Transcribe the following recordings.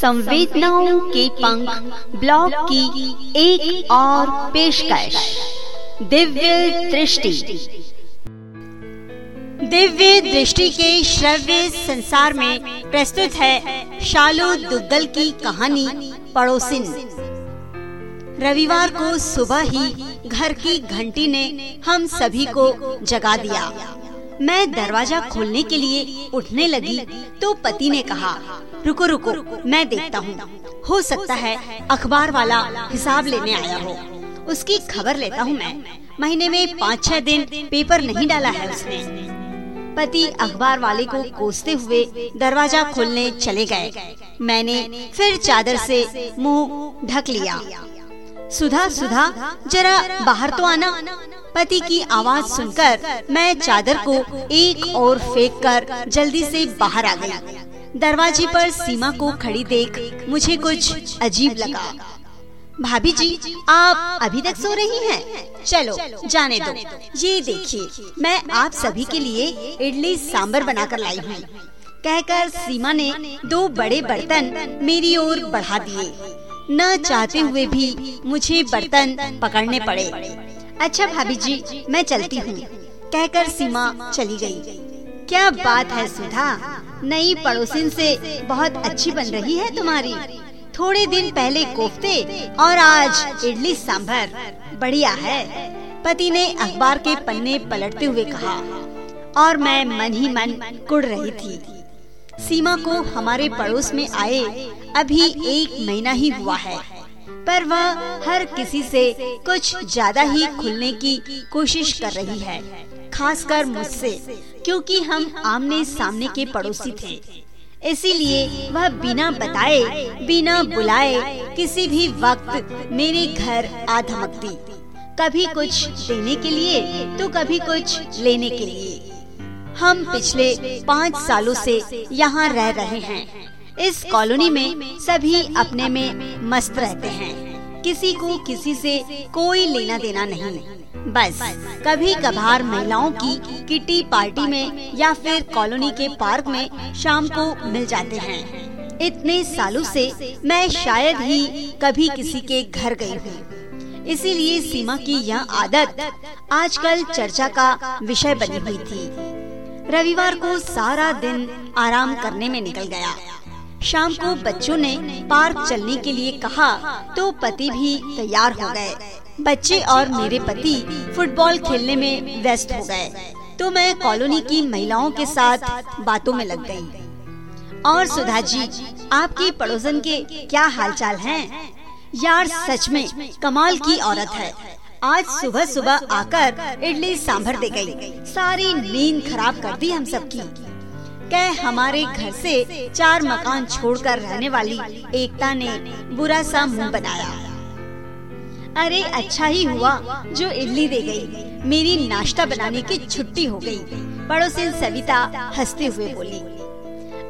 संवेदनाओं के पंख ब्लॉग की एक और पेशकश। दिव्य दृष्टि। दिव्य दृष्टि के श्रव्य संसार में प्रस्तुत है शालू दुग्गल की कहानी पड़ोसिन। रविवार को सुबह ही घर की घंटी ने हम सभी को जगा दिया। मैं दरवाज़ा खोलने के लिए उठने लगी तो पति ने कहा रुको रुको, मैं देखता हूँ। हो सकता है अखबार वाला हिसाब लेने आया हो। उसकी खबर लेता हूँ मैं। महीने में पाँच छह दिन पेपर नहीं डाला है उसने। पति अखबार वाले को कोसते हुए दरवाज़ा खोलने चले गए। मैंने फिर चादर से मुँह ढक लिया। सुधा सुधा, जरा बाहर तो आना। पति की आवाज़ सुनकर मैं चादर को एक और फेंक कर जल्दी से बाहर आ गई। दरवाजे पर सीमा को खड़ी देख मुझे कुछ अजीब लगा। भाभी जी आप अभी तक सो रही हैं? चलो जाने दो। ये देखिए मैं आप सभी के लिए इडली सांबर बनाकर लाई हूँ। कहकर सीमा ने दो बड़े बर्तन मेरी ओर बढ़ा दिए। न चाहते हुए भी मुझे बर्तन पकड़ने पड़े। अच्छा भाभी जी मैं चलती हूँ। कहकर सीमा चली गई। क्या बात है सुधा? नई पड़ोसिन से बहुत अच्छी बन रही है तुम्हारी। थोड़े दिन पहले कोफ्ते और आज इडली सांभर। बढ़िया है। पति ने अखबार के पन्ने पलटते हुए कहा और मैं मन ही मन कुड़ रही थी। सीमा को हमारे पड़ोस में आए। अभी एक महीना ही हुआ है। पर वह हर किसी से कुछ ज़्यादा ही खुलने की कोशिश कर रही है। खासकर मुझसे। क्योंकि हम आमने सामने के पड़ोसी थे। इसीलिए वह बिना बताए बिना बुलाए किसी भी वक्त मेरे घर आ धमकती। कभी कुछ देने के लिए तो कभी कुछ लेने के लिए। हम पिछले पाँच सालों से यहाँ रह रहे हैं। इस कॉलोनी में सभी अपने में मस्त रहते हैं। किसी को किसी से कोई लेना देना नहीं। बस कभी कभार महिलाओं की किटी पार्टी में या फिर कॉलोनी के पार्क में शाम को मिल जाते हैं। इतने सालों से मैं शायद ही कभी किसी के घर गई हूँ। इसीलिए सीमा की यह आदत आजकल चर्चा का विषय बनी हुई थी। रविवार को सारा दिन आराम करने में निकल गया। शाम को बच्चों ने पार्क चलने के लिए कहा तो पति भी तैयार हो गए बच्चे और मेरे पति फुटबॉल खेलने में व्यस्त हो गए तो मैं कॉलोनी की महिलाओं के साथ बातों में लग गई। और सुधा जी, आपकी पड़ोसन के क्या हालचाल हैं? यार, सच में कमाल की औरत है आज सुबह सुबह आकर इडली सांभर दे गई। सारी नींद खराब कर दी हम सबकी कह हमारे घर से चार मकान छोड़कर रहने वाली एकता ने बुरा सा मुँह बनाया। अरे अच्छा ही हुआ जो इडली दे गई। मेरी नाश्ता बनाने की छुट्टी हो गई। पड़ोसी सविता हँसते हुए बोली,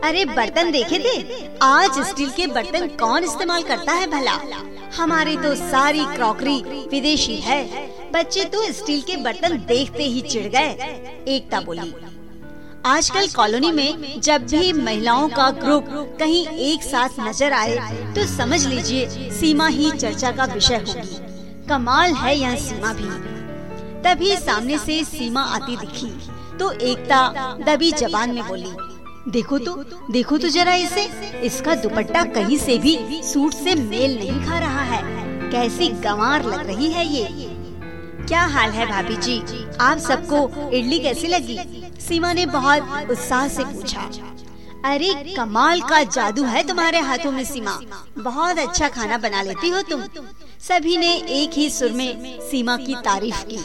अरे, बर्तन देखे थे? आज स्टील के बर्तन कौन इस्तेमाल करता है भला? हमारी तो सारी क्रॉकरी विदेशी है। बच्चे तो स्टील के बर्तन देखते ही चिढ़ गए। एकता बोली आजकल कॉलोनी में जब भी महिलाओं का ग्रुप कहीं एक साथ नज़र आए तो समझ लीजिए सीमा ही चर्चा का विषय होगी। कमाल है यह सीमा भी। तभी सामने से सीमा आती दिखी तो एकता दबी जबान में बोली देखो तो देखो तो जरा इसे इसका दुपट्टा कहीं से भी सूट से मेल नहीं खा रहा है। कैसी गंवार लग रही है ये? क्या हाल है भाभी जी? आप सबको इडली कैसी लगी? सीमा ने बहुत उत्साह से पूछा। अरे, कमाल का जादू है तुम्हारे हाथों में सीमा। बहुत अच्छा खाना बना लेती हो तुम। सभी ने एक ही सुर में सीमा की तारीफ़ की।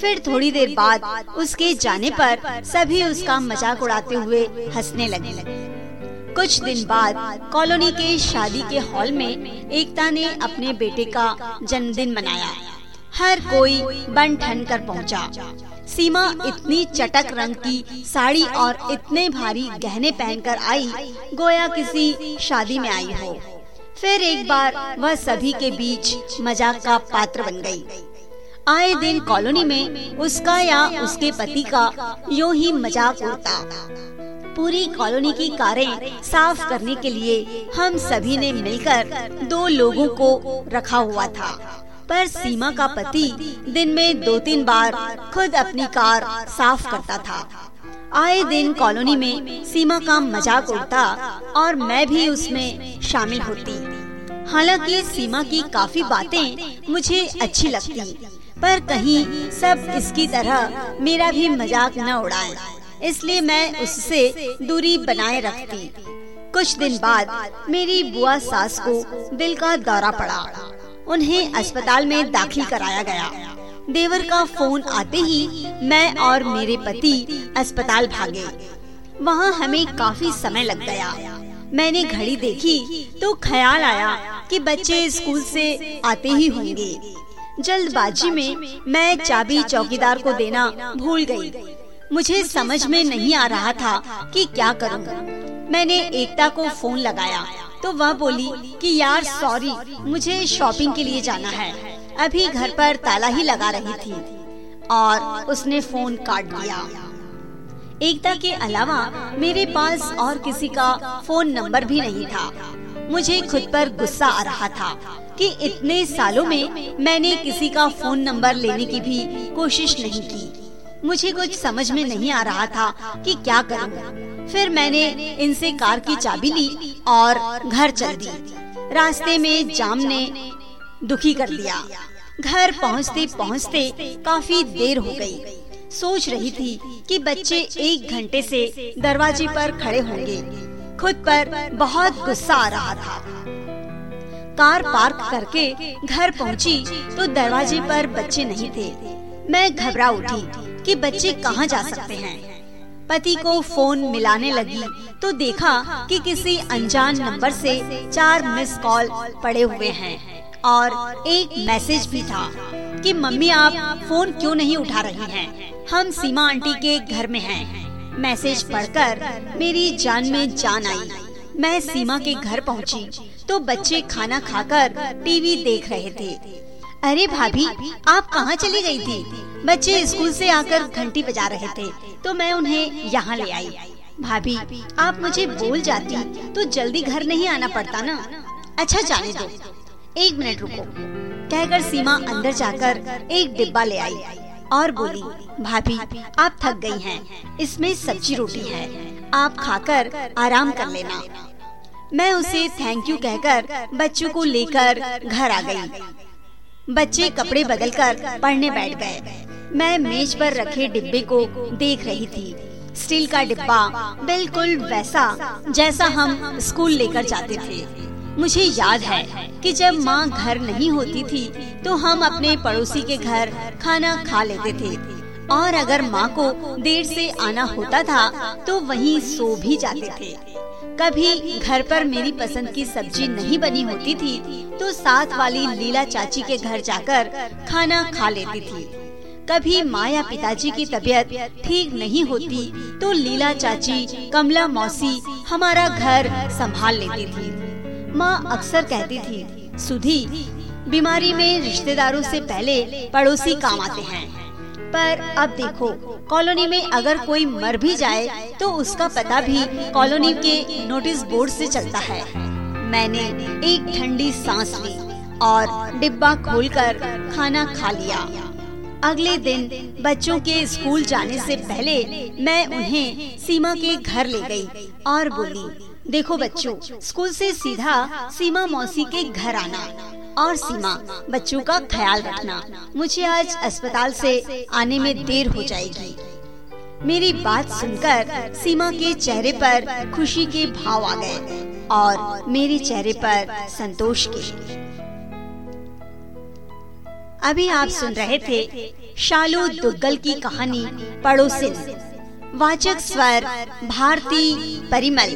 फिर थोड़ी देर बाद उसके जाने पर सभी उसका मज़ाक उड़ाते हुए हंसने लगे। कुछ दिन बाद कॉलोनी के शादी के हॉल में एकता ने अपने बेटे का जन्मदिन मनाया। हर कोई बन ठन कर पहुँचा। सीमा इतनी चटक रंग की साड़ी और इतने भारी गहने पहनकर आई, गोया किसी शादी में आई हो फिर एक बार वह सभी के बीच मज़ाक का पात्र बन गई। आए दिन कॉलोनी में उसका या उसके पति का यो ही मज़ाक उड़ता पूरी कॉलोनी की कारें साफ़ करने के लिए हम सभी ने मिलकर दो लोगों को रखा हुआ था पर सीमा का पति दिन में दो तीन बार खुद अपनी कार साफ़ करता था। आए दिन कॉलोनी में सीमा का मज़ाक उड़ता और मैं भी उसमें शामिल होती। हालाँकि सीमा की काफ़ी बातें मुझे अच्छी लगती, पर कहीं सब इसकी तरह मेरा भी मज़ाक न उड़ाए, इसलिए मैं उससे दूरी बनाए रखती। कुछ दिन बाद मेरी बुआ सास को दिल का दौरा पड़ा। उन्हें अस्पताल में दाखिल कराया गया। देवर का फ़ोन आते ही मैं और मेरे पति अस्पताल भागे। वहाँ हमें काफ़ी समय लग गया। मैंने घड़ी देखी तो ख्याल आया कि बच्चे स्कूल से आते ही होंगे। जल्दबाजी में मैं चाबी चौकीदार को देना भूल गई। मुझे समझ में नहीं आ रहा था कि क्या करूँ। मैंने एकता को फ़ोन लगाया। तो वह बोली कि यार सॉरी मुझे शॉपिंग के लिए जाना है। अभी घर पर ताला ही लगा रही थी और उसने फ़ोन काट दिया। एकता के अलावा मेरे पास और किसी का फ़ोन नंबर भी नहीं था। मुझे खुद पर गुस्सा आ रहा था कि इतने सालों में मैंने किसी का फ़ोन नंबर लेने की भी कोशिश नहीं की। मुझे कुछ समझ में नहीं आ रहा था कि क्या करूँ। फिर मैंने इनसे कार की चाबी ली और घर चल दी। रास्ते में जाम ने दुखी कर दिया। घर पहुँचते पहुँचते काफ़ी देर हो गई। सोच रही थी कि बच्चे एक घंटे से दरवाजे पर खड़े होंगे। खुद पर बहुत गुस्सा आ रहा था। कार पार्क करके घर पहुँची तो दरवाजे पर बच्चे नहीं थे। मैं घबरा उठी कि बच्चे कहाँ जा सकते हैं। पति को फ़ोन मिलाने लगी तो देखा कि किसी अनजान नंबर से चार मिस कॉल पड़े हुए हैं और एक मैसेज भी था कि, मम्मी, आप फ़ोन क्यों नहीं उठा रही हैं? हम सीमा आंटी के घर में हैं। मैसेज पढ़कर मेरी जान में जान आई मैं सीमा के घर पहुँची तो बच्चे खाना खाकर टीवी देख रहे थे अरे भाभी, आप कहाँ चली गई थी बच्चे स्कूल से आकर घंटी बजा रहे थे तो मैं उन्हें यहाँ ले आई। भाभी आप मुझे बोल जाती तो जल्दी घर नहीं आना पड़ता ना? अच्छा जाने दो। एक मिनट रुको। कहकर सीमा अंदर जाकर एक डिब्बा ले आई और बोली भाभी आप थक गई हैं, इसमें सब्ज़ी रोटी है। आप खाकर आराम कर लेना। मैं उसे थैंक यू कहकर बच्चों को लेकर घर आ गई। बच्चे कपड़े बदलकर पढ़ने बैठ गए। मैं मेज पर रखे डिब्बे को देख रही थी। स्टील का डिब्बा बिल्कुल वैसा जैसा हम स्कूल लेकर जाते थे। मुझे याद है कि जब माँ घर नहीं होती थी तो हम अपने पड़ोसी के घर खाना खा लेते थे। और अगर माँ को देर से आना होता था तो वहीं सो भी जाते थे। कभी घर पर मेरी पसंद की सब्ज़ी नहीं बनी होती थी तो साथ वाली लीला चाची के घर जाकर खाना खा लेती थी। कभी माँ या पिताजी की तबीयत ठीक नहीं होती तो लीला चाची कमला मौसी हमारा घर संभाल लेती थी। माँ अक्सर कहती थी सुधी बीमारी में रिश्तेदारों से पहले पड़ोसी काम आते हैं। पर अब देखो कॉलोनी में अगर कोई मर भी जाए तो उसका पता भी कॉलोनी के नोटिस बोर्ड से चलता है। मैंने एक ठंडी सांस ली और डिब्बा खोलकर खाना खा लिया। अगले दिन बच्चों के स्कूल जाने से पहले मैं उन्हें सीमा के घर ले गई और बोली, देखो बच्चों, स्कूल से सीधा सीमा मौसी के घर आना और सीमा, बच्चों का ख्याल रखना। मुझे आज अस्पताल से आने में देर हो जाएगी। मेरी बात सुनकर सीमा के चेहरे पर खुशी के भाव आ गए और मेरे चेहरे पर संतोष के। अभी आप सुन रहे थे शालू दुग्गल की कहानी पड़ोसी वाचक स्वर भारती परिमल।